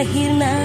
Akhir nak